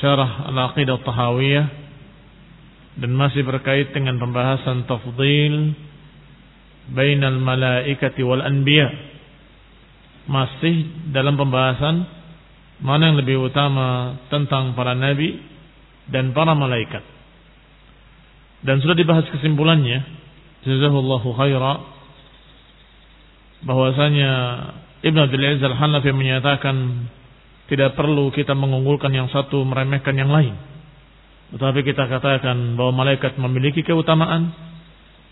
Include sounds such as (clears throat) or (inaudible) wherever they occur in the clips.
syarah al-aqidah tahawiyah dan masih berkait dengan pembahasan tafdil bainal malaikati wal anbiya. Masih dalam pembahasan mana yang lebih utama tentang para nabi dan para malaikat. Dan sudah dibahas kesimpulannya jazahullahu khaira bahwasanya Ibn Abdul Aziz Al-Hanafi menyatakan tidak perlu kita mengunggulkan yang satu meremehkan yang lain. Tetapi kita katakan bahwa malaikat memiliki keutamaan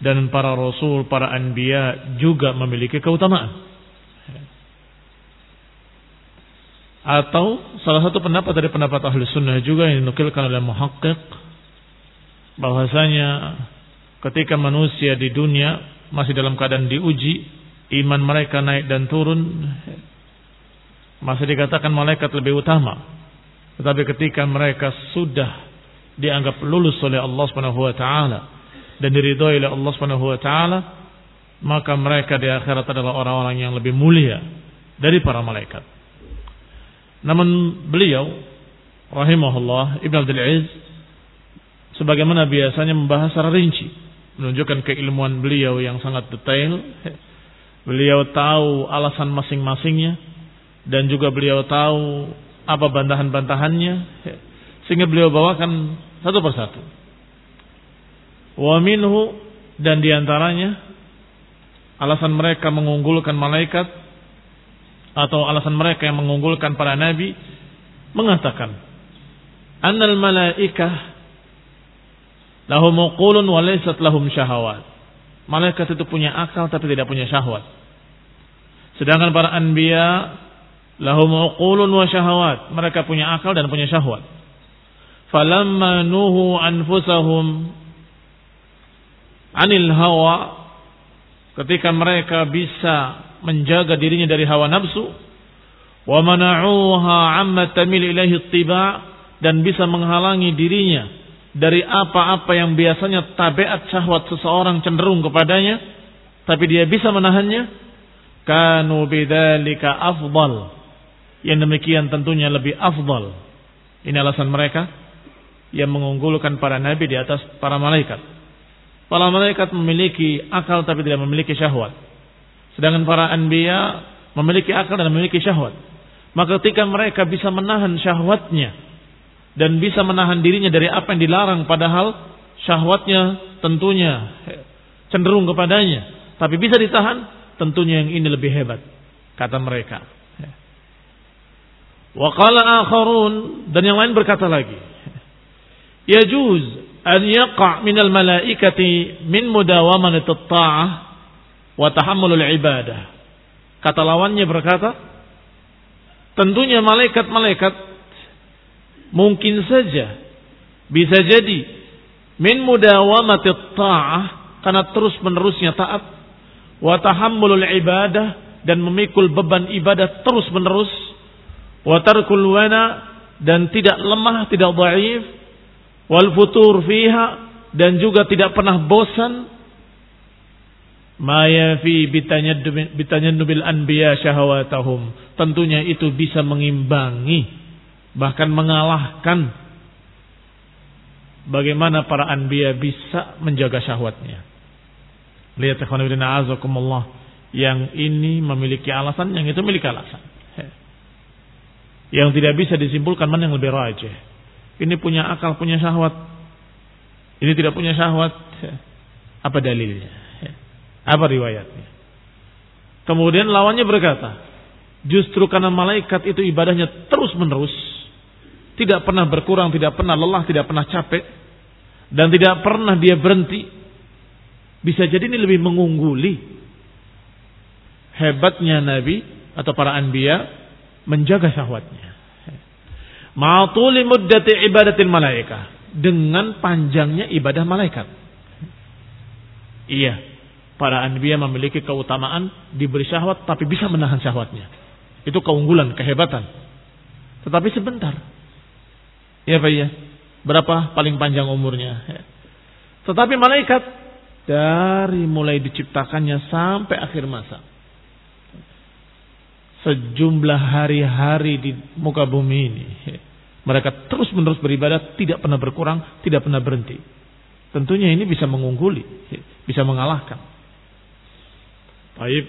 dan para rasul, para anbiya juga memiliki keutamaan. Atau salah satu pendapat dari pendapat ahli sunnah juga yang dinukilkan oleh muhakkik bahwasanya ketika manusia di dunia masih dalam keadaan diuji, iman mereka naik dan turun, masih dikatakan malaikat lebih utama. Tetapi ketika mereka sudah dianggap lulus oleh Allah Subhanahu wa taala dan diridhoi oleh Allah Subhanahu wa taala, maka mereka di akhirat adalah orang-orang yang lebih mulia dari para malaikat. Namun beliau rahimahullah Ibn Abdul Aziz sebagaimana biasanya membahas secara rinci, menunjukkan keilmuan beliau yang sangat detail. Beliau tahu alasan masing-masingnya dan juga beliau tahu apa bantahan-bantahannya sehingga beliau bawakan satu persatu. Wa minhu dan di antaranya alasan mereka mengunggulkan malaikat atau alasan mereka yang mengunggulkan para nabi mengatakan annal malaikah lahum uqulun wa laysat lahum syahawat. Malaikat itu punya akal tapi tidak punya syahwat. Sedangkan para anbiya lahum uqulun wa syahawat. Mereka punya akal dan punya syahwat. Falamma nuhu anfusahum anil hawa. Ketika mereka bisa menjaga dirinya dari hawa nafsu. Wa mana'uha amma tamil ilaihi tiba. Dan bisa menghalangi dirinya dari apa-apa yang biasanya tabiat syahwat seseorang cenderung kepadanya. Tapi dia bisa menahannya. Kanu bidzalika afdal yang demikian tentunya lebih afdal. Ini alasan mereka yang mengunggulkan para nabi di atas para malaikat. Para malaikat memiliki akal tapi tidak memiliki syahwat. Sedangkan para anbiya memiliki akal dan memiliki syahwat. Maka ketika mereka bisa menahan syahwatnya dan bisa menahan dirinya dari apa yang dilarang padahal syahwatnya tentunya cenderung kepadanya, tapi bisa ditahan, tentunya yang ini lebih hebat kata mereka. Wa qala akharun dan yang lain berkata lagi. Yajuz an yaqa' min al malaikati min mudawamati at-ta'ah wa tahammulul ibadah. Kata lawannya berkata, tentunya malaikat-malaikat mungkin saja bisa jadi min mudawamati at-ta'ah karena terus menerusnya taat wa tahammulul ibadah dan memikul beban ibadah terus menerus wa tarkul wana dan tidak lemah, tidak dhaif, wal futur fiha dan juga tidak pernah bosan. Ma yafi bitanyannubil anbiya syahawatahum. Tentunya itu bisa mengimbangi bahkan mengalahkan bagaimana para anbiya bisa menjaga syahwatnya. Lihat ikhwan yang ini memiliki alasan yang itu memiliki alasan yang tidak bisa disimpulkan mana yang lebih rajih. Ini punya akal, punya syahwat. Ini tidak punya syahwat. Apa dalilnya? Apa riwayatnya? Kemudian lawannya berkata, justru karena malaikat itu ibadahnya terus menerus, tidak pernah berkurang, tidak pernah lelah, tidak pernah capek, dan tidak pernah dia berhenti. Bisa jadi ini lebih mengungguli hebatnya Nabi atau para anbiya menjaga syahwatnya. Ma'atuli muddati ibadatin malaika. Dengan panjangnya ibadah malaikat. Iya. Para anbiya memiliki keutamaan diberi syahwat tapi bisa menahan syahwatnya. Itu keunggulan, kehebatan. Tetapi sebentar. Iya Pak ya. Berapa paling panjang umurnya? Tetapi malaikat dari mulai diciptakannya sampai akhir masa sejumlah hari-hari di muka bumi ini. Mereka terus menerus beribadah, tidak pernah berkurang, tidak pernah berhenti. Tentunya ini bisa mengungguli, bisa mengalahkan. Baik,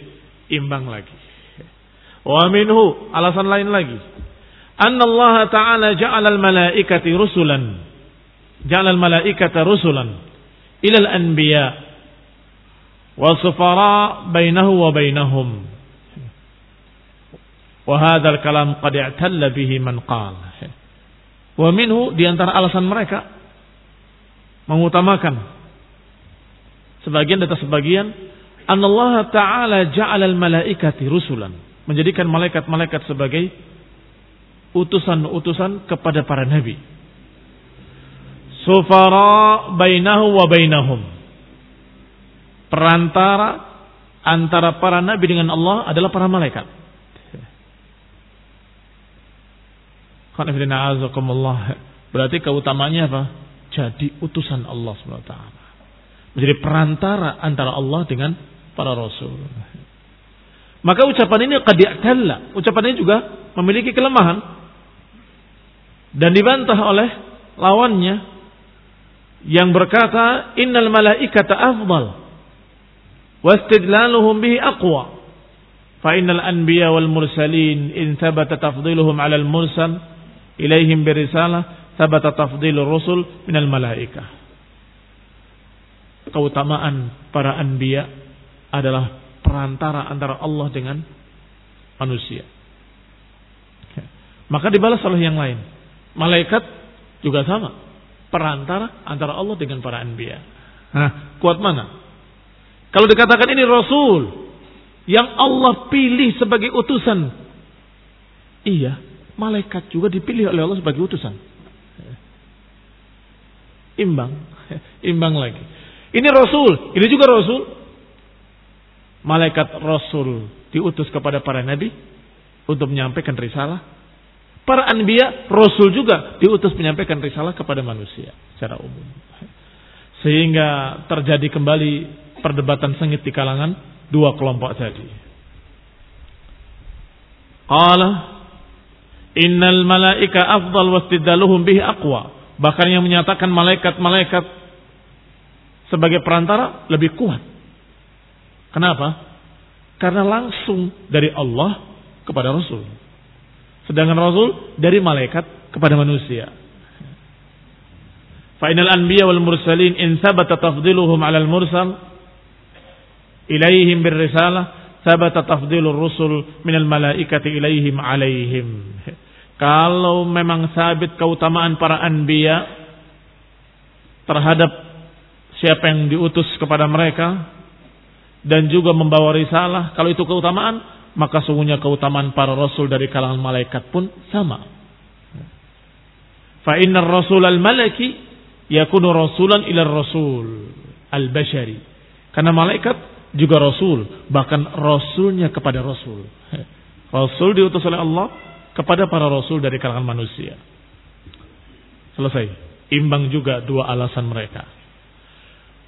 imbang lagi. Wa minhu, alasan lain lagi. Anna Allah Ta'ala ja'ala al-malaikati rusulan. Ja'ala al-malaikata rusulan. Ila al-anbiya. Wa sufara bainahu wa bainahum Wahadal kalam qad i'talla bihi man qal. Wa di antara alasan mereka mengutamakan sebagian data sebagian Allah taala ja'ala al-malaikati rusulan. Menjadikan malaikat-malaikat sebagai utusan-utusan kepada para nabi. Sufara bainahu wa bainahum. Perantara antara para nabi dengan Allah adalah para malaikat Berarti keutamanya apa? Jadi utusan Allah SWT. Menjadi perantara antara Allah dengan para rasul. Maka ucapan ini qadi'talla. Ucapan ini juga memiliki kelemahan. Dan dibantah oleh lawannya yang berkata innal malaikata afdal wastidlaluhum bihi aqwa fa innal anbiya wal mursalin in thabata tafdiluhum 'ala al mursal ilaihim birisalah sabata tafdilur rusul minal malaikah. Keutamaan para anbiya adalah perantara antara Allah dengan manusia. Maka dibalas oleh yang lain. Malaikat juga sama. Perantara antara Allah dengan para anbiya. Nah, kuat mana? Kalau dikatakan ini Rasul yang Allah pilih sebagai utusan. Iya, malaikat juga dipilih oleh Allah sebagai utusan. Imbang, imbang lagi. Ini Rasul, ini juga Rasul. Malaikat Rasul diutus kepada para nabi untuk menyampaikan risalah. Para anbiya, Rasul juga diutus menyampaikan risalah kepada manusia secara umum. Sehingga terjadi kembali perdebatan sengit di kalangan dua kelompok tadi. Allah Innal malaika afdal wastidaluhum bihi aqwa. Bahkan yang menyatakan malaikat-malaikat sebagai perantara lebih kuat. Kenapa? Karena langsung dari Allah kepada Rasul. Sedangkan Rasul dari malaikat kepada manusia. Fa'inal anbiya wal mursalin in sabata tafdiluhum 'ala al-mursal ilaihim bir risalah sabata tafdilur rusul minal malaikati ilaihim 'alaihim. Kalau memang sabit keutamaan para anbiya terhadap siapa yang diutus kepada mereka dan juga membawa risalah, kalau itu keutamaan, maka sungguhnya keutamaan para rasul dari kalangan malaikat pun sama. Fa innar rasul al-malaki yakunu rasulan ila rasul al-bashari. Karena malaikat juga rasul, bahkan rasulnya kepada rasul. Rasul diutus oleh Allah kepada para rasul dari kalangan manusia. Selesai. Imbang juga dua alasan mereka.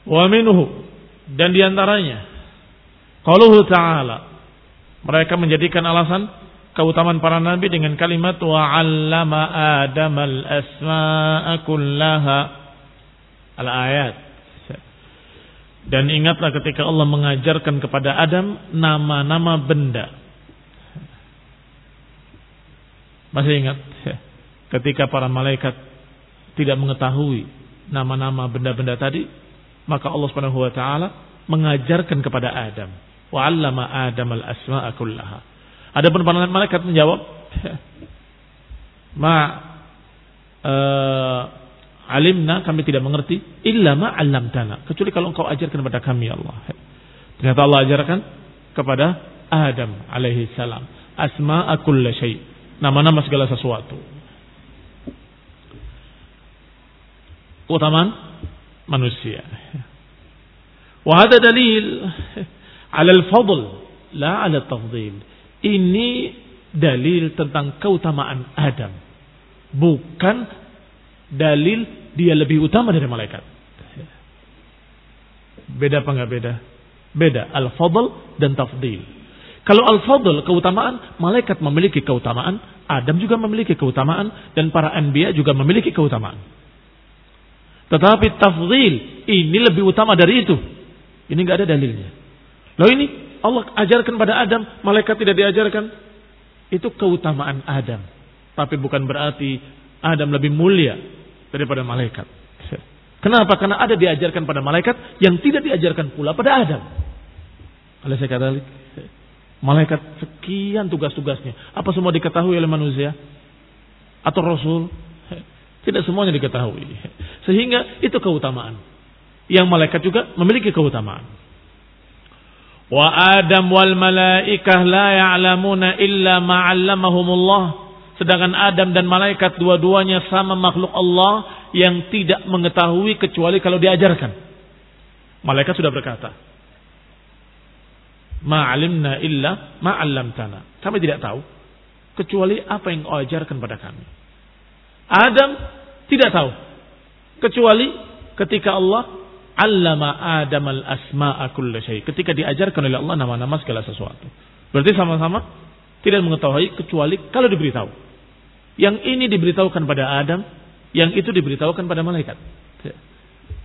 Wa minhu dan di antaranya qauluhu ta'ala mereka menjadikan alasan keutamaan para nabi dengan kalimat wa 'allama adamal asma'a kullaha al-ayat. Dan ingatlah ketika Allah mengajarkan kepada Adam nama-nama benda. Masih ingat? Ketika para malaikat tidak mengetahui nama-nama benda-benda tadi, maka Allah Subhanahu wa taala mengajarkan kepada Adam. Wa 'allama Adam al-asma'a kullaha. Adapun para malaikat menjawab, "Ma uh, alimna kami tidak mengerti illa ma 'allamtana kecuali kalau engkau ajarkan kepada kami ya Allah. Ternyata Allah ajarkan kepada Adam alaihi salam asma'a. Nama-nama segala sesuatu. Keutamaan manusia. Wa hada dalil ala al-fadl la ala tafdil. Ini dalil tentang keutamaan Adam. Bukan dalil dia lebih utama dari malaikat. Beda apa enggak beda? Beda. Al-fadl dan tafdil. Kalau al-fadl keutamaan, malaikat memiliki keutamaan, Adam juga memiliki keutamaan, dan para anbiya juga memiliki keutamaan. Tetapi tafdil ini lebih utama dari itu. Ini enggak ada dalilnya. Lalu ini Allah ajarkan pada Adam, malaikat tidak diajarkan. Itu keutamaan Adam. Tapi bukan berarti Adam lebih mulia daripada malaikat. Kenapa? Karena ada diajarkan pada malaikat yang tidak diajarkan pula pada Adam. Oleh saya kata, malaikat sekian tugas-tugasnya. Apa semua diketahui oleh manusia? Atau Rasul? (laughs) Tidak semuanya diketahui. Sehingga itu keutamaan. Yang malaikat juga memiliki keutamaan. Wa Adam wal malaikah la ya'lamuna illa ma'allamahumullah Sedangkan Adam dan malaikat dua-duanya sama makhluk Allah yang tidak mengetahui kecuali kalau diajarkan. Malaikat sudah berkata, Ma'alimna illa ma'allamtana. Kami tidak tahu kecuali apa yang kau ajarkan pada kami. Adam tidak tahu kecuali ketika Allah allama Adam al asma'a kulla syai. Ketika diajarkan oleh Allah nama-nama segala sesuatu. Berarti sama-sama tidak mengetahui kecuali kalau diberitahu. Yang ini diberitahukan pada Adam, yang itu diberitahukan pada malaikat.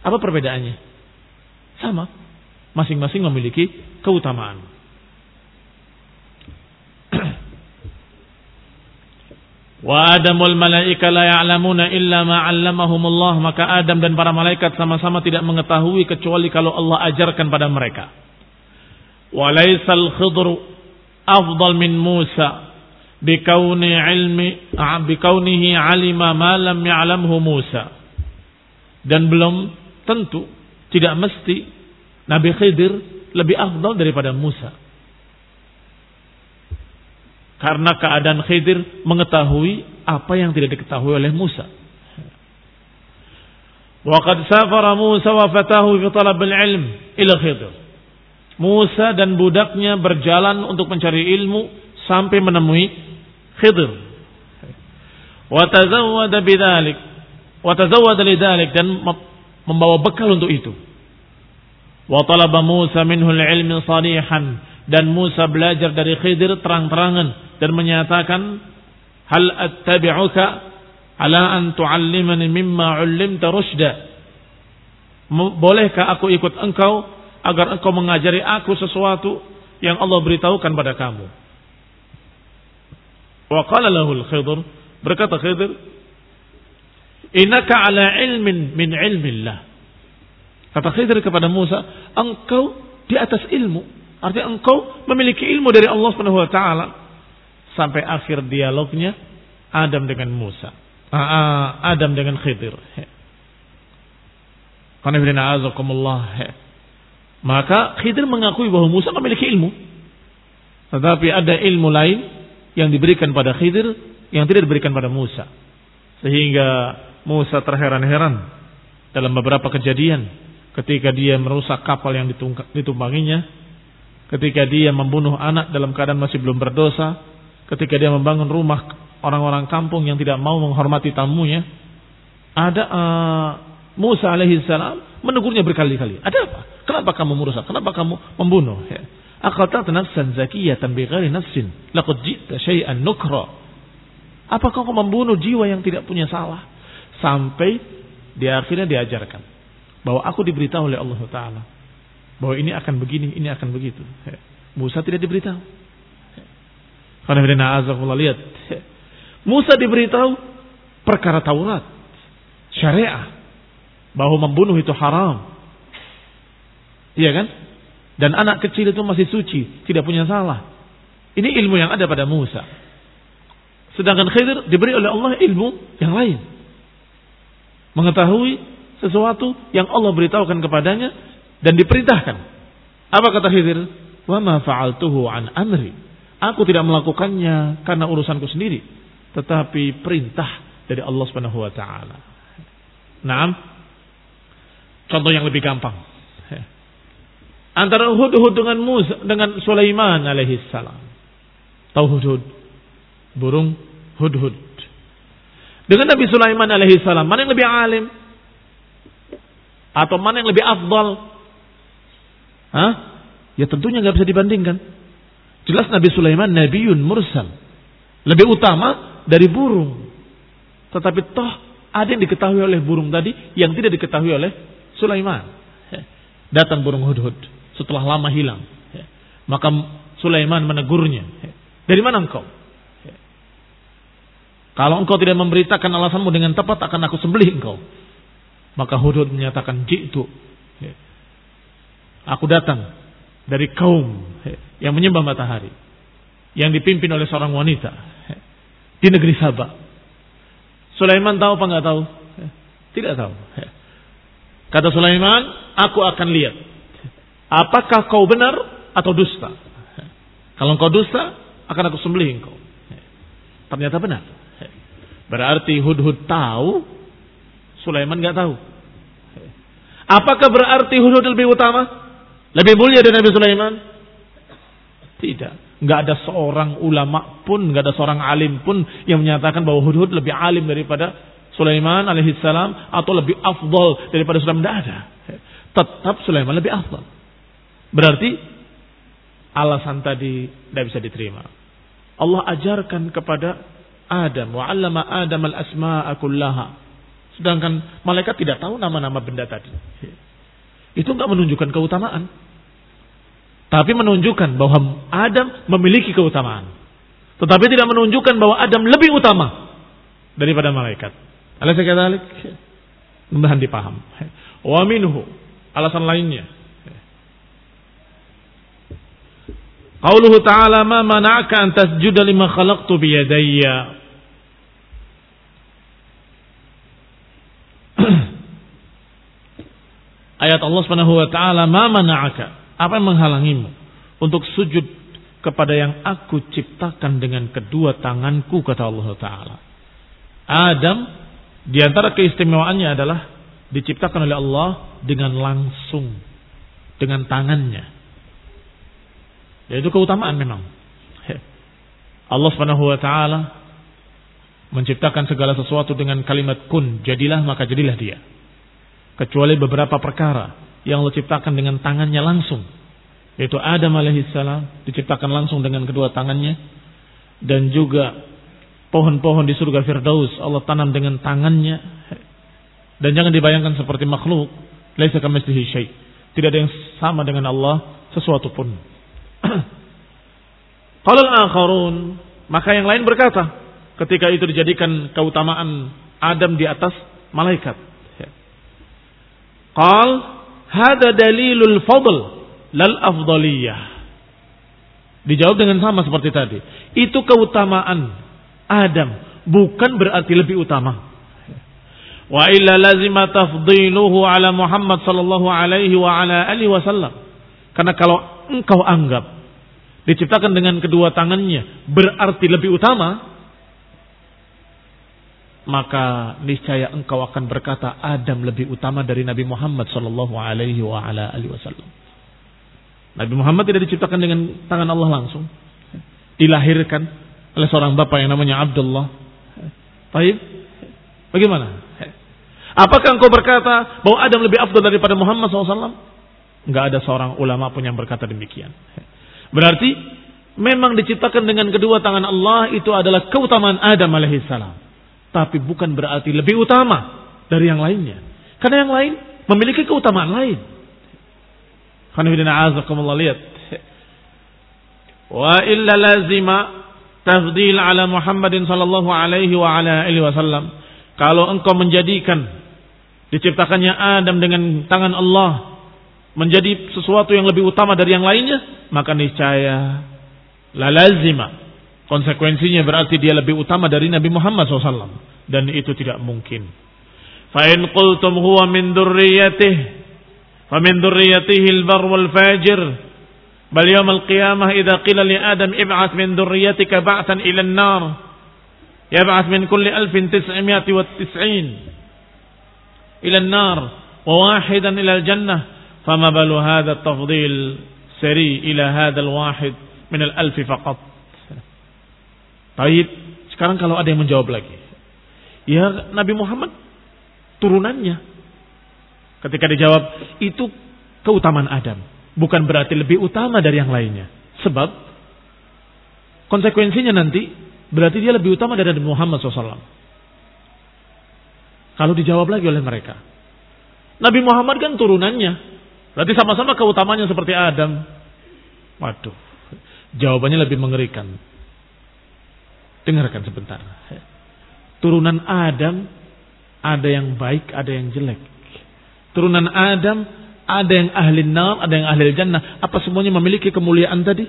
Apa perbedaannya? Sama. Masing-masing memiliki keutamaan. (clears throat) Wa Adamul malaika la ya'lamuna illa ma 'allamahumullah maka Adam dan para malaikat sama-sama tidak mengetahui kecuali kalau Allah ajarkan pada mereka. Wa laisal khidru afdal min Musa bikauni ilmi bikaunihi alima ma lam ya'lamhu Musa dan belum tentu tidak mesti Nabi Khidir lebih afdal daripada Musa karena keadaan Khidir mengetahui apa yang tidak diketahui oleh Musa Waqad safara Musa wa fatahu fi talab al-ilm ila Khidir Musa dan budaknya berjalan untuk mencari ilmu sampai menemui Khidir. Wa tazawwada bidzalik. Wa tazawwada lidzalik dan membawa bekal untuk itu. Wa talaba Musa minhu al-ilm salihan dan Musa belajar dari Khidir terang-terangan dan menyatakan hal attabi'uka ala an tu'allimani mimma 'ullimta rusyda bolehkah aku ikut engkau agar engkau mengajari aku sesuatu yang Allah beritahukan pada kamu? Wa qala lahul Khidr, berkata Khidr, "Innaka ala ilmin min ilmillah." Kata Khidr kepada Musa, "Engkau di atas ilmu." Artinya engkau memiliki ilmu dari Allah Subhanahu wa taala. Sampai akhir dialognya Adam dengan Musa. Ah, ah, Adam dengan Khidir. Maka Khidir mengakui bahwa Musa memiliki ilmu. Tetapi ada ilmu lain yang diberikan pada Khidir yang tidak diberikan pada Musa. Sehingga Musa terheran-heran dalam beberapa kejadian ketika dia merusak kapal yang ditumpanginya, ketika dia membunuh anak dalam keadaan masih belum berdosa, ketika dia membangun rumah orang-orang kampung yang tidak mau menghormati tamunya, ada uh, Musa alaihissalam menegurnya berkali-kali. Ada apa? Kenapa kamu merusak? Kenapa kamu membunuh? Ya. Nafsan zakiyatan bighairi nafsin. Laqad ji'ta syai'an nukra. Apakah kau membunuh jiwa yang tidak punya salah? Sampai di akhirnya diajarkan. Bahwa aku diberitahu oleh Allah Ta'ala. Bahwa ini akan begini, ini akan begitu. Musa tidak diberitahu. Karena lihat. Musa diberitahu perkara Taurat. Syariah. Bahwa membunuh itu haram. Iya kan? Dan anak kecil itu masih suci, tidak punya salah. Ini ilmu yang ada pada Musa. Sedangkan Khidir diberi oleh Allah ilmu yang lain. Mengetahui sesuatu yang Allah beritahukan kepadanya dan diperintahkan. Apa kata Khidir? Wa ma fa'altuhu an amri. Aku tidak melakukannya karena urusanku sendiri, tetapi perintah dari Allah Subhanahu wa taala. Naam. Contoh yang lebih gampang antara Hudhud dengan Musa dengan Sulaiman alaihi salam. Tahu Hudhud? Burung Hudhud. Dengan Nabi Sulaiman alaihi salam, mana yang lebih alim? Atau mana yang lebih afdal? Hah? Ya tentunya nggak bisa dibandingkan. Jelas Nabi Sulaiman nabiun mursal. Lebih utama dari burung. Tetapi toh ada yang diketahui oleh burung tadi yang tidak diketahui oleh Sulaiman. Datang burung hudhud setelah lama hilang. Maka Sulaiman menegurnya. Dari mana engkau? Kalau engkau tidak memberitakan alasanmu dengan tepat akan aku sembelih engkau. Maka Hudud menyatakan jitu. Aku datang dari kaum yang menyembah matahari. Yang dipimpin oleh seorang wanita. Di negeri Sabah. Sulaiman tahu apa enggak tahu? Tidak tahu. Kata Sulaiman, aku akan lihat Apakah kau benar atau dusta? Kalau kau dusta, akan aku sembelih engkau. Ternyata benar. Berarti Hudhud tahu, Sulaiman nggak tahu. Apakah berarti Hudhud lebih utama? Lebih mulia dari Nabi Sulaiman? Tidak. Nggak ada seorang ulama pun, nggak ada seorang alim pun yang menyatakan bahwa Hudhud lebih alim daripada Sulaiman alaihissalam atau lebih afdal daripada Sulaiman. Tidak ada. Tetap Sulaiman lebih afdal. Berarti alasan tadi tidak bisa diterima. Allah ajarkan kepada Adam wa 'allama Adam al-asma'a kullaha. Sedangkan malaikat tidak tahu nama-nama benda tadi. Itu enggak menunjukkan keutamaan. Tapi menunjukkan bahwa Adam memiliki keutamaan. Tetapi tidak menunjukkan bahwa Adam lebih utama daripada malaikat. Alaysa kadzalik? Mudah dipaham. Wa minhu alasan lainnya Qauluhu ta'ala ma mana'aka an tasjuda lima khalaqtu biyadayya. Ayat Allah Subhanahu wa taala ma mana'aka? Apa yang menghalangimu untuk sujud kepada yang aku ciptakan dengan kedua tanganku kata Allah taala. Adam di antara keistimewaannya adalah diciptakan oleh Allah dengan langsung dengan tangannya Ya, itu keutamaan memang. Allah Subhanahu wa taala menciptakan segala sesuatu dengan kalimat kun, jadilah maka jadilah dia. Kecuali beberapa perkara yang Allah ciptakan dengan tangannya langsung. Yaitu Adam alaihissalam diciptakan langsung dengan kedua tangannya dan juga pohon-pohon di surga Firdaus Allah tanam dengan tangannya. Dan jangan dibayangkan seperti makhluk. Tidak ada yang sama dengan Allah sesuatu pun. (clears throat) Qala al-akharun Maka yang lain berkata, ketika itu dijadikan keutamaan Adam di atas malaikat. Qal hada dalilul fadl lal afdaliyah. Dijawab dengan sama seperti tadi. Itu keutamaan Adam, bukan berarti lebih utama. Wa illa lazima tafdiluhu ala Muhammad sallallahu alaihi wa ala alihi wasallam. Karena kalau engkau anggap diciptakan dengan kedua tangannya berarti lebih utama, maka niscaya engkau akan berkata Adam lebih utama dari Nabi Muhammad sallallahu alaihi wa ala alihi wasallam. Nabi Muhammad tidak diciptakan dengan tangan Allah langsung. Dilahirkan oleh seorang bapak yang namanya Abdullah. Baik. Bagaimana? Apakah engkau berkata bahwa Adam lebih afdal daripada Muhammad SAW? Enggak ada seorang ulama pun yang berkata demikian. Berarti memang diciptakan dengan kedua tangan Allah itu adalah keutamaan Adam alaihissalam. Tapi bukan berarti lebih utama dari yang lainnya. Karena yang lain memiliki keutamaan lain. Karena azakumullah lihat. Wa illa lazima tafdil ala Muhammadin sallallahu alaihi wa ala alihi wasallam. Kalau engkau menjadikan diciptakannya Adam dengan tangan Allah menjadi sesuatu yang lebih utama dari yang lainnya, maka niscaya la lazima. Konsekuensinya berarti dia lebih utama dari Nabi Muhammad SAW. Dan itu tidak mungkin. Fa'in qultum huwa min durriyatih. Fa min durriyatihi al-bar wal fajir. Bal yawm al-qiyamah idha qila li Adam ib'at min durriyatika ba'than ila an-nar. Yab'at min kulli alfin tis'imiyati wa tis'in. Ila an-nar. Wa wahidan ila al-jannah. Fama balu hadha at-tafdil sari ila hadha al-wahid min al-alfi faqat. Baik, sekarang kalau ada yang menjawab lagi. Ya Nabi Muhammad turunannya. Ketika dijawab, itu keutamaan Adam. Bukan berarti lebih utama dari yang lainnya. Sebab konsekuensinya nanti berarti dia lebih utama dari Nabi Muhammad SAW. Kalau dijawab lagi oleh mereka. Nabi Muhammad kan turunannya. Berarti sama-sama keutamanya seperti Adam. Waduh, jawabannya lebih mengerikan. Dengarkan sebentar. Turunan Adam ada yang baik, ada yang jelek. Turunan Adam ada yang ahli nar, ada yang ahli jannah. Apa semuanya memiliki kemuliaan tadi?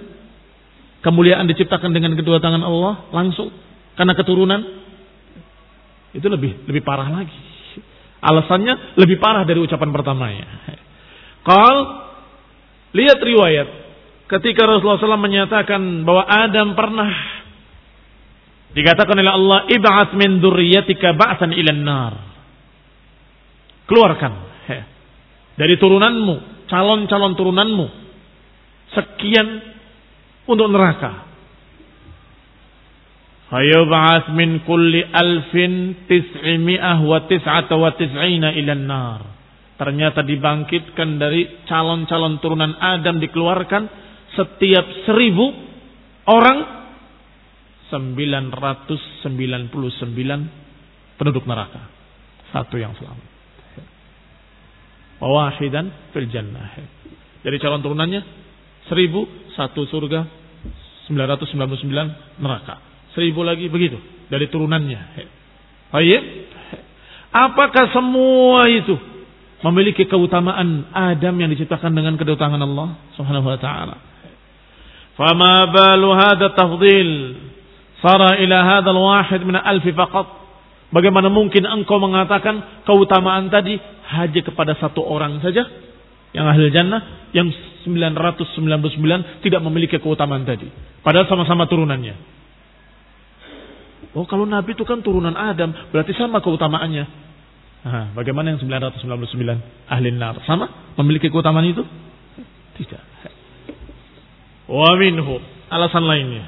Kemuliaan diciptakan dengan kedua tangan Allah langsung karena keturunan itu lebih lebih parah lagi. Alasannya lebih parah dari ucapan pertamanya. Qal lihat riwayat ketika Rasulullah SAW menyatakan bahwa Adam pernah dikatakan oleh Allah ib'ats min dzurriyyatika ba'san ilan nar. Keluarkan he, dari turunanmu, calon-calon turunanmu sekian untuk neraka. Fayub'ats min kulli alfin tis'imi'ah wa tis'ata wa tis'ina ilan nar ternyata dibangkitkan dari calon-calon turunan Adam dikeluarkan setiap seribu orang 999 penduduk neraka. Satu yang selamat. Wawahidan fil jannah. Jadi calon turunannya seribu satu surga 999 neraka. Seribu lagi begitu dari turunannya. Baik. Apakah semua itu memiliki keutamaan Adam yang diciptakan dengan kedatangan Allah Subhanahu wa taala. Fama balu hadha tafdil sara ila hadha al-wahid min alfi faqat. Bagaimana mungkin engkau mengatakan keutamaan tadi hanya kepada satu orang saja yang ahli jannah yang 999 tidak memiliki keutamaan tadi. Padahal sama-sama turunannya. Oh kalau Nabi itu kan turunan Adam, berarti sama keutamaannya. Nah, bagaimana yang 999 ahli nar? Sama? Memiliki keutamaan itu? Tidak. Wa minhu alasan lainnya.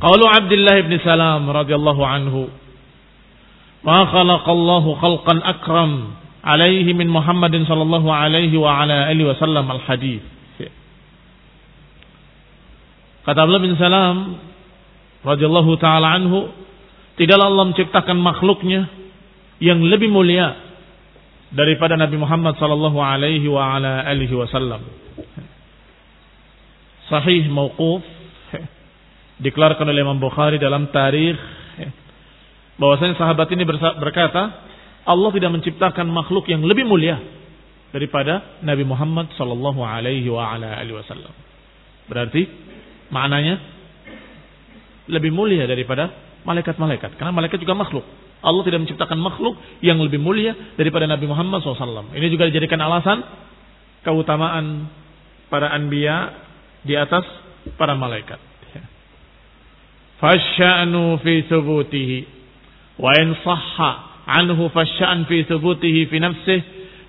Qalu Abdullah bin Salam radhiyallahu anhu Ma khalaqallahu khalqan akram alaihi min Muhammadin sallallahu alaihi wa ala alihi wasallam al hadis. Kata Abdullah bin Salam radhiyallahu taala anhu, tidaklah Allah menciptakan makhluknya yang lebih mulia daripada Nabi Muhammad sallallahu alaihi wa ala alihi wasallam. Sahih mauquf dikeluarkan oleh Imam Bukhari dalam tarikh bahwasanya sahabat ini berkata, Allah tidak menciptakan makhluk yang lebih mulia daripada Nabi Muhammad sallallahu alaihi wasallam. Berarti maknanya lebih mulia daripada malaikat-malaikat karena malaikat juga makhluk. Allah tidak menciptakan makhluk yang lebih mulia daripada Nabi Muhammad SAW. Ini juga dijadikan alasan keutamaan para anbiya di atas para malaikat. Fasya'nu fi thubutihi wa in sahha anhu fasya'an fi thubutihi fi nafsihi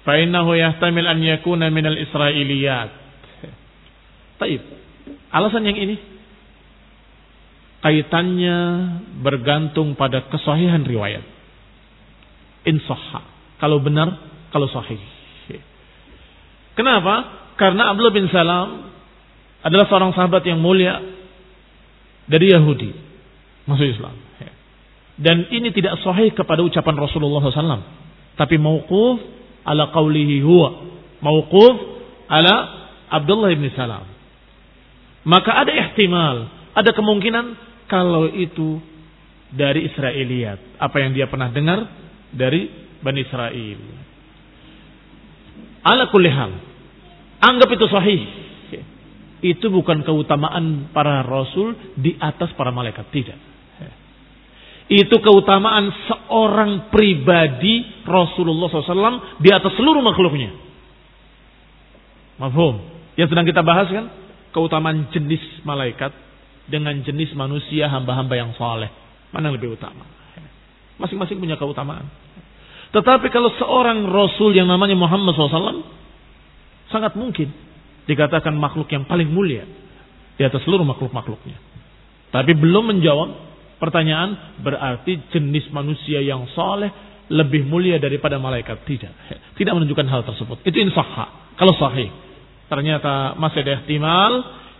fa innahu yahtamil an yakuna min al-israiliyat. Taib. Alasan yang ini kaitannya bergantung pada kesahihan riwayat. In sahha. Kalau benar, kalau sahih. Kenapa? Karena Abdullah bin Salam adalah seorang sahabat yang mulia dari Yahudi masuk Islam. Dan ini tidak sahih kepada ucapan Rasulullah SAW. Tapi mauquf ala qawlihi huwa. Mauquf ala Abdullah bin Salam. Maka ada ihtimal, ada kemungkinan kalau itu dari Israeliat. Apa yang dia pernah dengar dari Bani Israel. Ala kulli hal. Anggap itu sahih. Itu bukan keutamaan para rasul di atas para malaikat. Tidak. Itu keutamaan seorang pribadi Rasulullah SAW di atas seluruh makhluknya. Mafhum. Yang sedang kita bahas kan keutamaan jenis malaikat dengan jenis manusia hamba-hamba yang soleh. Mana lebih utama? Masing-masing punya keutamaan. Tetapi kalau seorang Rasul yang namanya Muhammad SAW sangat mungkin dikatakan makhluk yang paling mulia di atas seluruh makhluk-makhluknya. Tapi belum menjawab Pertanyaan berarti jenis manusia yang soleh lebih mulia daripada malaikat. Tidak. Tidak menunjukkan hal tersebut. Itu insahha. Kalau sahih. Ternyata masih ada ihtimal.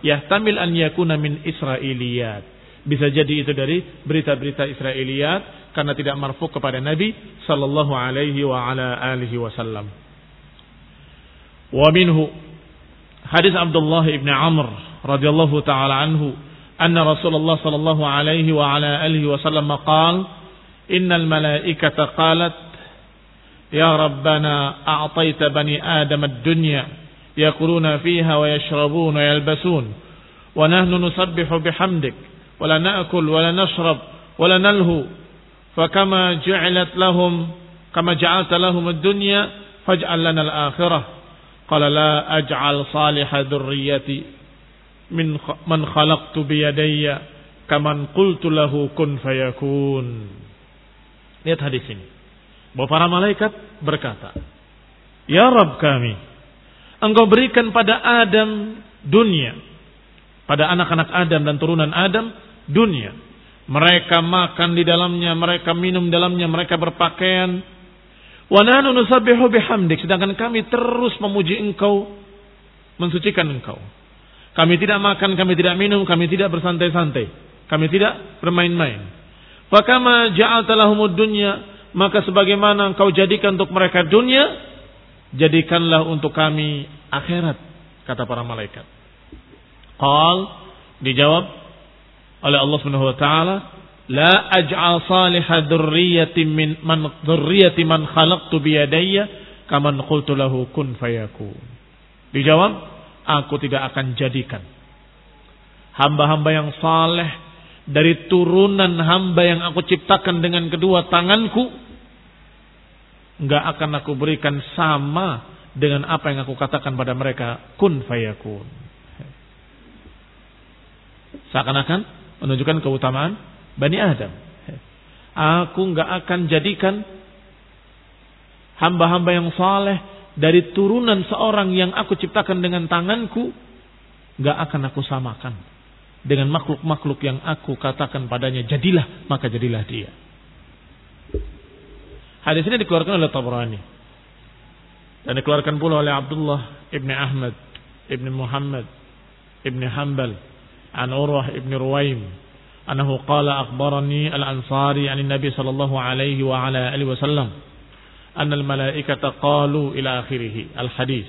Yahtamil an yakuna min Israiliyat. Bisa jadi itu dari berita-berita Israiliyat. Karena tidak marfuk kepada Nabi. Sallallahu alaihi wa ala alihi wasallam. Wa minhu. Hadis Abdullah ibn Amr radhiyallahu taala anhu أن رسول الله صلى الله عليه وعلى آله وسلم قال إن الملائكة قالت يا ربنا أعطيت بني آدم الدنيا يأكلون فيها ويشربون ويلبسون ونحن نسبح بحمدك ولا نأكل ولا نشرب ولا نلهو فكما جعلت لهم كما جعلت لهم الدنيا فاجعل لنا الآخرة Qala la aj'al salihah dzurriyyati min man khalaqtu بيدي kaman qultu lahu kun fayakun. Lihat hadis ini. Bahwa para malaikat berkata, Ya Rabb kami, Engkau berikan pada Adam dunia, pada anak-anak Adam dan turunan Adam dunia. Mereka makan di dalamnya, mereka minum di dalamnya, mereka berpakaian, Wa bihamdik. Sedangkan kami terus memuji engkau, mensucikan engkau. Kami tidak makan, kami tidak minum, kami tidak bersantai-santai. Kami tidak bermain-main. Fakama ja'alta lahumud dunya, maka sebagaimana engkau jadikan untuk mereka dunia, jadikanlah untuk kami akhirat, kata para malaikat. Qal dijawab oleh Allah Subhanahu wa taala, la aj'al salihah dzurriyyati min man dzurriyyati man khalaqtu bi yadayya kaman qultu lahu kun fayakun. Dijawab, aku tidak akan jadikan hamba-hamba yang saleh dari turunan hamba yang aku ciptakan dengan kedua tanganku nggak akan aku berikan sama dengan apa yang aku katakan pada mereka kun fayakun seakan-akan menunjukkan keutamaan Bani Adam aku nggak akan jadikan hamba-hamba yang saleh dari turunan seorang yang aku ciptakan dengan tanganku, gak akan aku samakan dengan makhluk-makhluk yang aku katakan padanya jadilah maka jadilah dia. Hadis ini dikeluarkan oleh Tabrani dan dikeluarkan pula oleh Abdullah ibni Ahmad ibni Muhammad ibni Hanbal an Urwah ibni Ruwaim annahu qala akhbarani al-Ansari an Nabi sallallahu alaihi wa ala alihi wasallam أن الملائكة قالوا إلى آخره الحديث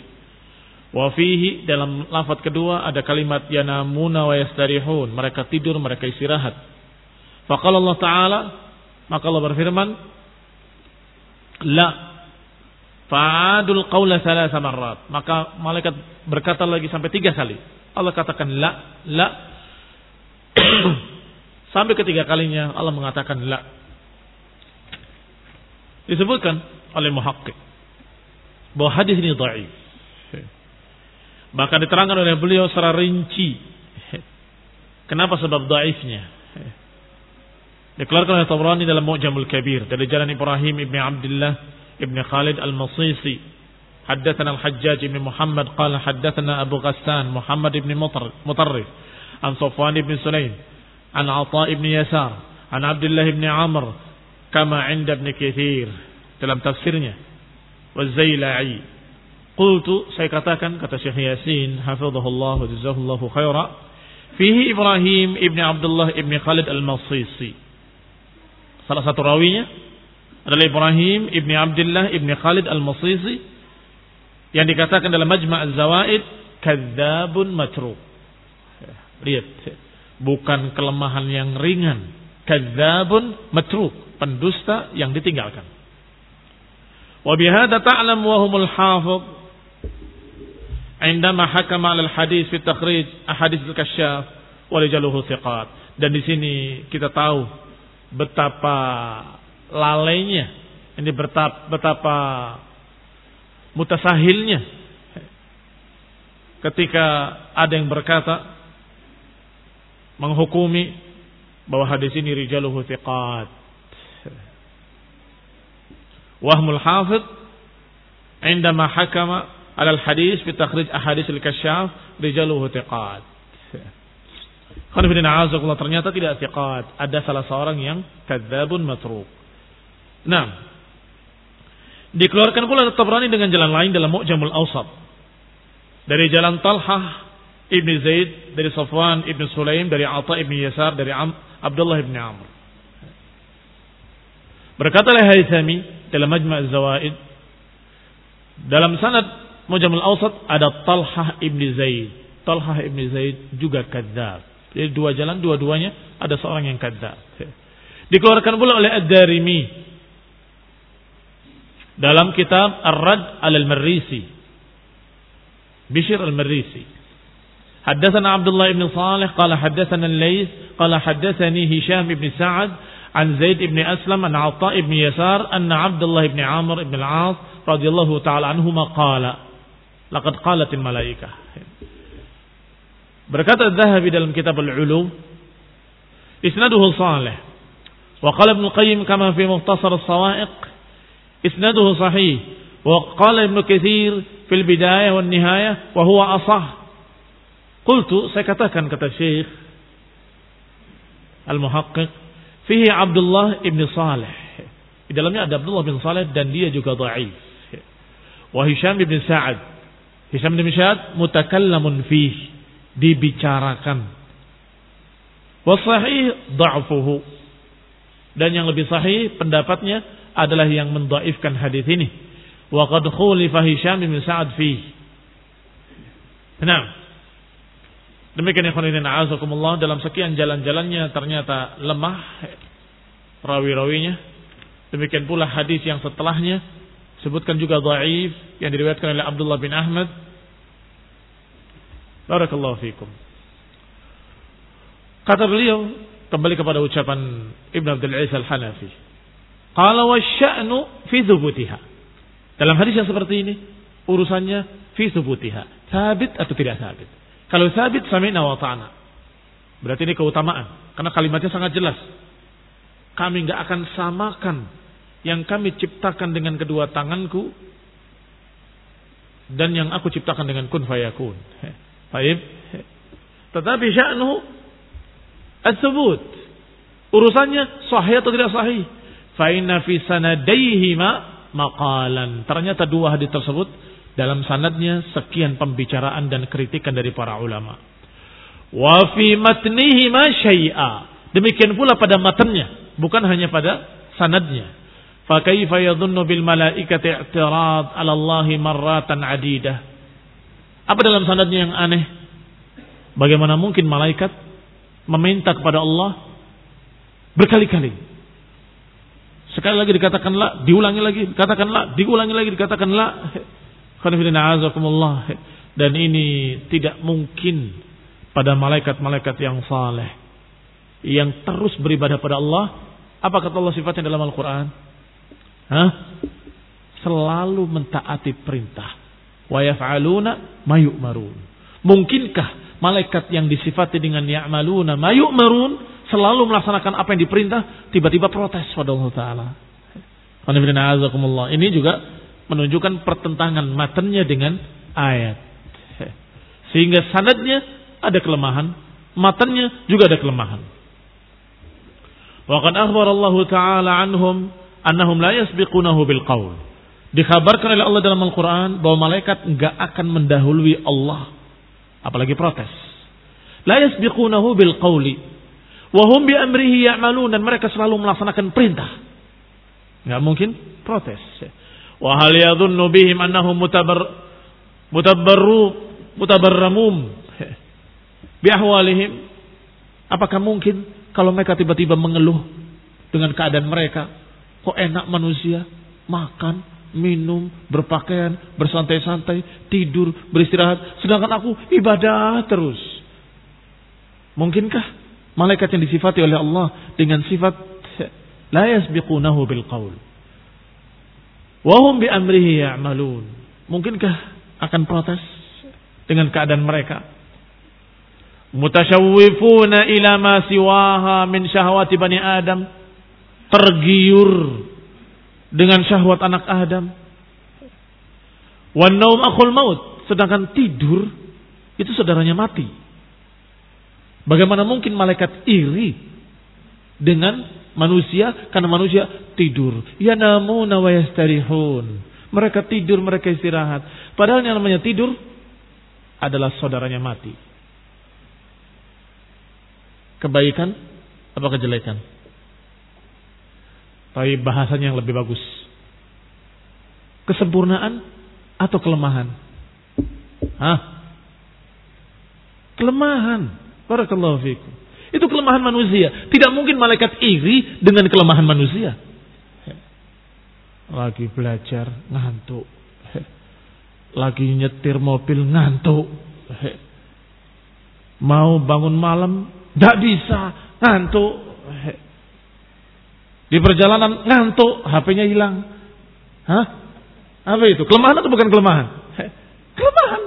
Wa fihi dalam lafaz kedua ada kalimat yanamuna wa yastarihun. Mereka tidur, mereka istirahat. Faqala Allah Ta'ala, maka Allah berfirman, La fa'adul qawla salasa marrat. Maka malaikat berkata lagi sampai tiga kali. Allah katakan la, la. (clears throat) sampai ketiga kalinya Allah mengatakan la. Disebutkan oleh muhakkik bahwa hadis ini dhaif. Bahkan diterangkan oleh beliau secara rinci. Kenapa sebab dhaifnya? Dikeluarkan oleh Tabrani dalam Mu'jamul Kabir dari jalan Ibrahim ibn Abdullah ibn Khalid al-Masisi. Al-Hajjaj ibn Muhammad qala haddatsana Abu Ghassan Muhammad ibn Mutarrif an Safwan ibn Sulaim an Atha ibn Yasar an Abdullah ibn Amr kama 'inda ibn Katsir dalam tafsirnya wa Zailai Qultu saya katakan kata Syekh Yasin hafizahullah wa jazahullahu khaira fihi Ibrahim ibn Abdullah ibn Khalid al-Masisi salah satu rawinya adalah Ibrahim ibn Abdullah ibn Khalid al-Masisi yang dikatakan dalam Majma' al-Zawaid kadzabun matruk lihat bukan kelemahan yang ringan kadzabun matruk pendusta yang ditinggalkan wa bihadza ta'lam wa humul hafiz عندما حكم على الحديث في التخريج أحاديث الكشاف ورجاله ثقات dan di sini kita tahu betapa lalainya ini betapa, betapa mutasahilnya ketika ada yang berkata menghukumi bahwa hadis ini rijaluhu thiqat wahmul hafid عندما حكم على الحديث في تخريج أحاديث الكشاف رجاله ثقات Khanifidina ternyata tidak thiqat. Ada salah seorang yang kadzabun matruk. Nah, dikeluarkan pula Tabrani dengan jalan lain dalam Mu'jamul Awsat. Dari jalan Talhah Ibn Zaid, dari Safwan Ibn Sulaim, dari Atha Ibn Yasar, dari Am, Abdullah Ibn Amr. Berkata oleh Haythami dalam Majma' Zawaid, dalam sanad Mujamul Awsat ada Talhah Ibn Zaid. Talhah Ibn Zaid juga kadzab. Jadi dua jalan, dua-duanya ada seorang yang kadzab. Dikeluarkan pula oleh Ad-Darimi dalam kitab Ar-Rad al-Marrisi. Bishr al-Marrisi. Haddatsana Abdullah ibn Salih qala haddatsana Al-Laits qala haddatsani Hisham ibn Sa'ad an Zaid ibn Aslam an Atha ibn Yasar anna Abdullah ibn Amr ibn al-As radhiyallahu ta'ala anhuma qala Laqad qalatil malaikah. Berkata Zahabi dalam kitab Al-Ulum, isnaduhu salih. Wa qala Ibn Qayyim kama fi Mukhtasar As-Sawa'iq, isnaduhu sahih. Wa qala Ibn Katsir fil bidayah wan nihayah wa huwa asah. Qultu saya katakan kata Syekh Al-Muhaqqiq fihi Abdullah ibn Saleh. Di dalamnya ada Abdullah bin Saleh dan dia juga dhaif. Wa Hisham ibn Sa'ad Hisam bin Mishad mutakallamun fih dibicarakan. Wasahih da'fuhu. Dan yang lebih sahih pendapatnya adalah yang mendaifkan hadis ini. Wa qad khulifa Hisham bin Sa'ad fih. Nah, demikian ikhwan fillah azakumullah dalam sekian jalan-jalannya ternyata lemah rawi-rawinya. Demikian pula hadis yang setelahnya sebutkan juga dhaif yang diriwayatkan oleh Abdullah bin Ahmad Barakallahu fikum. Kata beliau kembali kepada ucapan Ibn Abdul Aziz Al-Hanafi. Qala wa sya'nu fi thubutiha. Dalam hadis yang seperti ini urusannya fi thubutiha. Sabit atau tidak sabit. Kalau sabit sami'na wa ta'na. Berarti ini keutamaan karena kalimatnya sangat jelas. Kami enggak akan samakan yang kami ciptakan dengan kedua tanganku dan yang aku ciptakan dengan kun fayakun. (laughs) Baik. Tetapi sya'nu. Urusannya sahih atau tidak sahih. Fa inna fi sanadaihima maqalan. Ternyata dua hadis tersebut dalam sanadnya sekian pembicaraan dan kritikan dari para ulama. Wa fi matnihima syai'a. Demikian pula pada matanya, bukan hanya pada sanadnya. Fa kaifa yadhunnu bil malaikati i'tirad 'ala Allah marratan 'adidah. Apa dalam sanadnya yang aneh? Bagaimana mungkin malaikat meminta kepada Allah berkali-kali? Sekali lagi dikatakan la, diulangi lagi, dikatakan la, diulangi lagi, dikatakan la. Dan ini tidak mungkin pada malaikat-malaikat yang saleh yang terus beribadah pada Allah. Apa kata Allah sifatnya dalam Al-Quran? Hah? Selalu mentaati perintah wa yaf'aluna ma yu'marun. Mungkinkah malaikat yang disifati dengan ya'maluna ma yu'marun selalu melaksanakan apa yang diperintah tiba-tiba protes pada Allah taala. Ini juga menunjukkan pertentangan matanya dengan ayat. Sehingga sanadnya ada kelemahan, matanya juga ada kelemahan. Wa qad akhbara Allah taala anhum annahum la yasbiqunahu bil qaul. Dikhabarkan oleh Allah dalam Al-Quran bahwa malaikat enggak akan mendahului Allah. Apalagi protes. La yasbiqunahu bil qawli. Wahum bi amrihi ya'malun. Dan mereka selalu melaksanakan perintah. Enggak mungkin protes. Wa hal yadhunnu bihim annahum mutabar mutabarru mutabarramum bi ahwalihim. Apakah mungkin kalau mereka tiba-tiba mengeluh dengan keadaan mereka, kok enak manusia makan, minum, berpakaian, bersantai-santai, tidur, beristirahat. Sedangkan aku ibadah terus. Mungkinkah malaikat yang disifati oleh Allah dengan sifat la yasbiqunahu bil qaul. Wahum bi amrihi ya'malun. Mungkinkah akan protes dengan keadaan mereka? Mutasyawwifuna ila ma siwaha min syahwati bani Adam. Tergiur dengan syahwat anak Adam. Wan naum akhul maut, sedangkan tidur itu saudaranya mati. Bagaimana mungkin malaikat iri dengan manusia karena manusia tidur. Ya namuna wa yastarihun. Mereka tidur, mereka istirahat. Padahal yang namanya tidur adalah saudaranya mati. Kebaikan apa kejelekan? Tapi bahasanya yang lebih bagus. Kesempurnaan atau kelemahan? Hah? Kelemahan. Barakallahu fikum. Itu kelemahan manusia. Tidak mungkin malaikat iri dengan kelemahan manusia. Lagi belajar ngantuk. Lagi nyetir mobil ngantuk. Mau bangun malam tidak bisa ngantuk. Di perjalanan ngantuk, HP-nya hilang. Hah? Apa itu? Kelemahan atau bukan kelemahan? Kelemahan.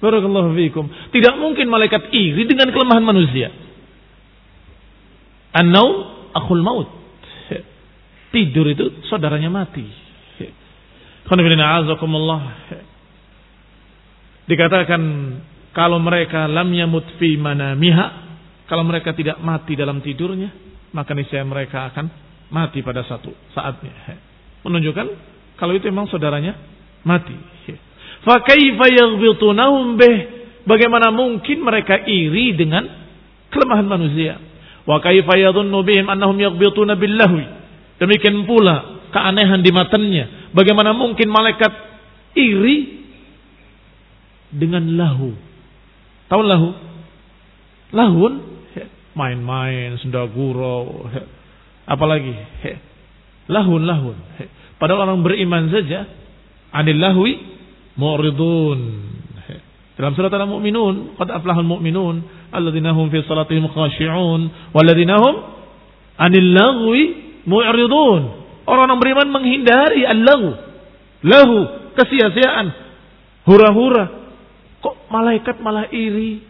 Barakallahu fiikum. Tidak mungkin malaikat iri dengan kelemahan manusia. An-naum akhul maut. Tidur itu saudaranya mati. Dikatakan kalau mereka lam yamut fi manamiha, kalau mereka tidak mati dalam tidurnya, maka niscaya mereka akan mati pada satu saatnya. Menunjukkan kalau itu memang saudaranya mati. Fakaifa yaghbitunahum bih? Bagaimana mungkin mereka iri dengan kelemahan manusia? Wa kaifa yadhunnu bihim annahum yaghbituna billahwi? Demikian pula keanehan di matanya. Bagaimana mungkin malaikat iri dengan lahu? Tahu lahu? Lahun main-main, sendaguro, Apalagi lahun lahun. Padahal orang beriman saja anil lahwi mu'ridun. Dalam surat Al-Mu'minun, qad aflahal mu'minun alladzina hum fi salatihim khashi'un walladzina hum anil lahwi mu'ridun. Orang-orang beriman menghindari al-lahu. Lahu, kesia-siaan, hura-hura. Kok malaikat malah iri?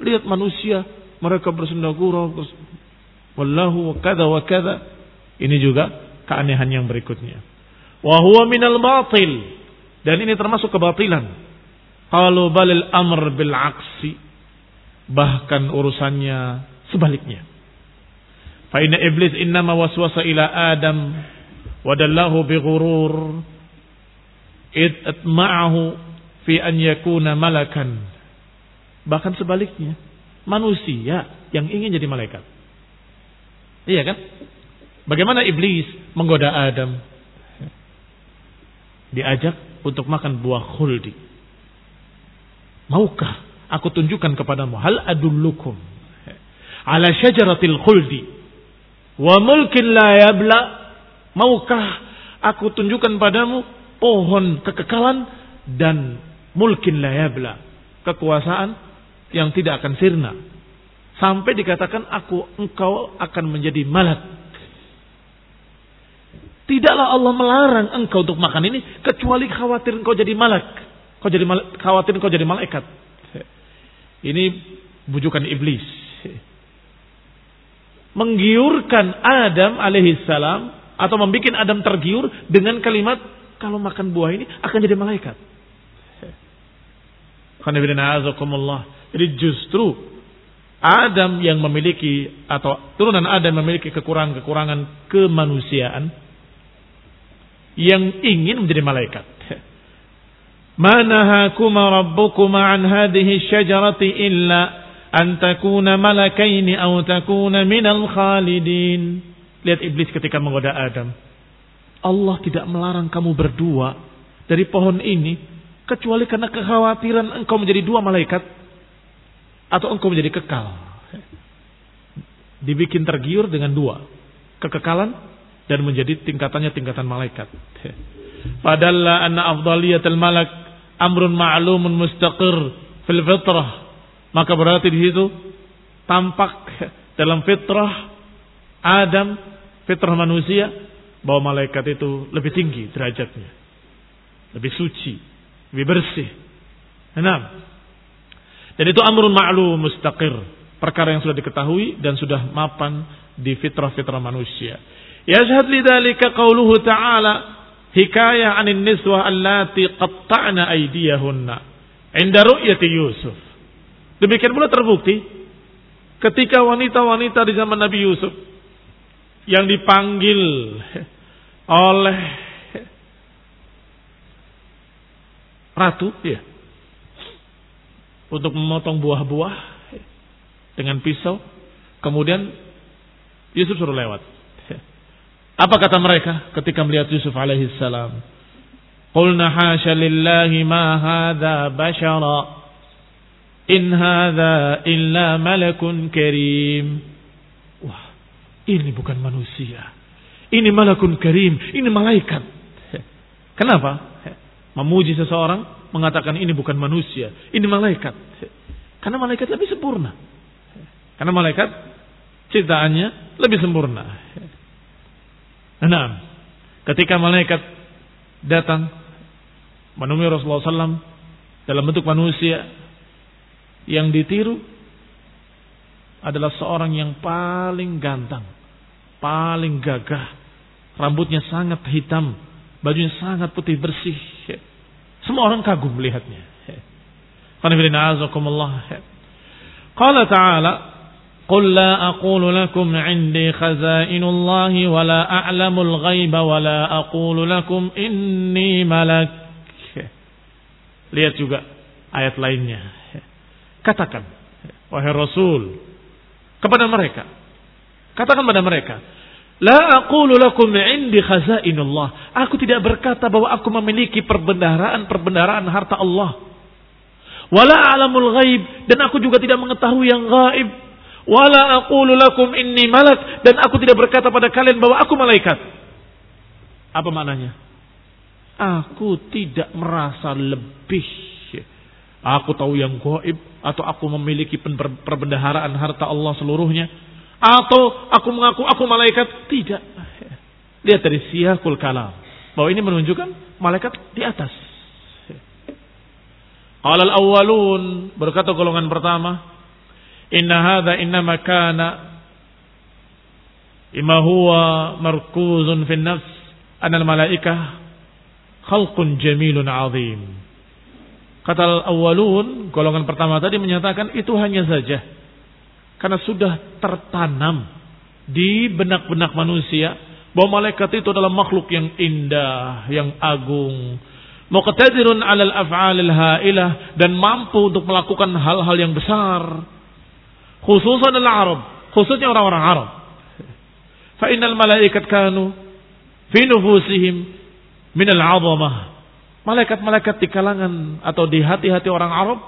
Lihat manusia, mereka bersendagurau, Wallahu kada wa kada. Ini juga keanehan yang berikutnya. Wa huwa minal batil. Dan ini termasuk kebatilan. Kalau balil amr bil aksi. Bahkan urusannya sebaliknya. Fa inna iblis innama waswasa ila Adam wadallahu bi ghurur atma'ahu fi an yakuna malakan. Bahkan sebaliknya, manusia yang ingin jadi malaikat. Iya kan? Bagaimana iblis menggoda Adam? Diajak untuk makan buah khuldi. Maukah aku tunjukkan kepadamu? Hal adullukum ala syajaratil khuldi? Wa mulkin la yabla. Maukah aku tunjukkan padamu pohon kekekalan dan mulkin la yabla? Kekuasaan yang tidak akan sirna. Sampai dikatakan aku engkau akan menjadi malak. Tidaklah Allah melarang engkau untuk makan ini kecuali khawatir engkau jadi malak kau jadi khawatir engkau jadi malaikat ini bujukan iblis. Menggiurkan Adam alaihissalam atau membuat Adam tergiur dengan kalimat kalau makan buah ini akan jadi malaikat. Jadi justru Adam yang memiliki atau turunan Adam memiliki kekurangan-kekurangan kemanusiaan yang ingin menjadi malaikat. ما نهاكما ربكما عن هذه الشجرة إلا أن تكون ملكين أو تكون من الخالدين Lihat iblis ketika menggoda Adam. Allah tidak melarang kamu berdua dari pohon ini kecuali karena kekhawatiran engkau menjadi dua malaikat atau engkau menjadi kekal. Dibikin tergiur dengan dua, kekekalan dan menjadi tingkatannya tingkatan malaikat. Padahal anna afdaliyatul malak amrun ma'lumun mustaqir fil fitrah. Maka berarti di situ tampak dalam fitrah Adam fitrah manusia bahwa malaikat itu lebih tinggi derajatnya lebih suci lebih bersih. Enam. Dan itu amrun ma'lum mustaqir perkara yang sudah diketahui dan sudah mapan di fitrah-fitrah manusia. Yashhad lidzalika qauluhu ta'ala hikayah anin niswah allati qatta'na aydiyahunna. Inda ru'yati Yusuf. Demikian pula terbukti ketika wanita-wanita di zaman Nabi Yusuf yang dipanggil oleh ratu ya untuk memotong buah-buah dengan pisau. Kemudian Yusuf suruh lewat apa kata mereka ketika melihat Yusuf alaihi salam? Qulna hasya lillahi ma hadha bashara in hadha illa malakun karim. Wah, ini bukan manusia. Ini malakun karim, ini malaikat. (laughs) Kenapa? (laughs) Memuji seseorang mengatakan ini bukan manusia, ini malaikat. (laughs) Karena malaikat lebih sempurna. Karena malaikat ciptaannya lebih sempurna. Nah, ketika malaikat datang menemui Rasulullah SAW dalam bentuk manusia yang ditiru adalah seorang yang paling ganteng, paling gagah, rambutnya sangat hitam, bajunya sangat putih bersih. Semua orang kagum melihatnya. Qala ta'ala قل لا أقول لكم عندي خزائن الله ولا أعلم الغيب ولا أقول لكم إني ملك Lihat juga ayat lainnya. Katakan, wahai Rasul, kepada mereka. Katakan pada mereka, La aqulu lakum indi khazainullah. Aku tidak berkata bahwa aku memiliki perbendaharaan-perbendaharaan harta Allah. Wala alamul ghaib. Dan aku juga tidak mengetahui yang gaib. Wala aqulu lakum inni malak dan aku tidak berkata pada kalian bahwa aku malaikat. Apa maknanya? Aku tidak merasa lebih. Aku tahu yang gaib atau aku memiliki perbendaharaan harta Allah seluruhnya atau aku mengaku aku malaikat tidak. Lihat dari siyakul kalam bahwa ini menunjukkan malaikat di atas. Alal awalun berkata golongan pertama Inna hadha innama kana ima huwa markuzun fi nafs. Anal malaikah khalqun jamilun azim. Kata al-awwalun, golongan pertama tadi menyatakan itu hanya saja. Karena sudah tertanam di benak-benak manusia bahwa malaikat itu adalah makhluk yang indah, yang agung, muqtadirun 'alal af'alil ha'ilah dan mampu untuk melakukan hal-hal yang besar khususan al-Arab, khususnya orang-orang Arab. Fa innal malaikat kanu fi nufusihim min al-'azamah. Malaikat-malaikat di kalangan atau di hati-hati orang Arab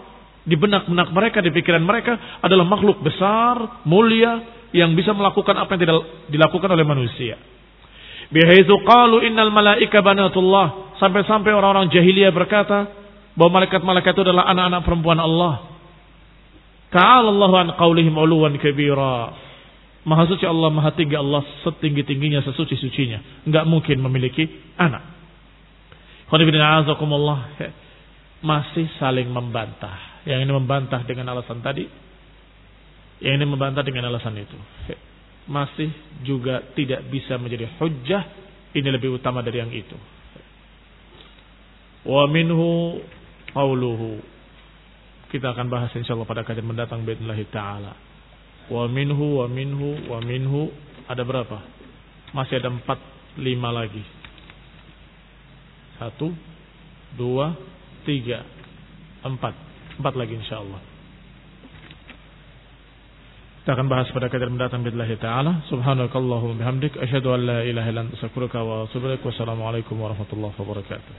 Di benak-benak mereka, di pikiran mereka adalah makhluk besar, mulia, yang bisa melakukan apa yang tidak dilakukan oleh manusia. Bihaitsu qalu innal malaika banatullah. Sampai-sampai orang-orang jahiliyah berkata bahwa malaikat-malaikat itu adalah anak-anak perempuan Allah. Ta'ala Allah an qaulihim uluwan kabira. Maha suci Allah, maha tinggi Allah, setinggi-tingginya, sesuci-sucinya. Enggak mungkin memiliki anak. Masih saling membantah. Yang ini membantah dengan alasan tadi. Yang ini membantah dengan alasan itu masih juga tidak bisa menjadi hujjah ini lebih utama dari yang itu wa minhu qauluhu kita akan bahas insya Allah pada kajian mendatang billahi taala. Wa minhu wa minhu wa minhu ada berapa? Masih ada empat lima lagi. Satu, dua, tiga, empat. Empat lagi insya Allah. Kita akan bahas pada kajian mendatang billahi taala. Subhanakallahumma bihamdik asyadu an la ilaha illa wa atubu. Wassalamualaikum warahmatullahi wabarakatuh.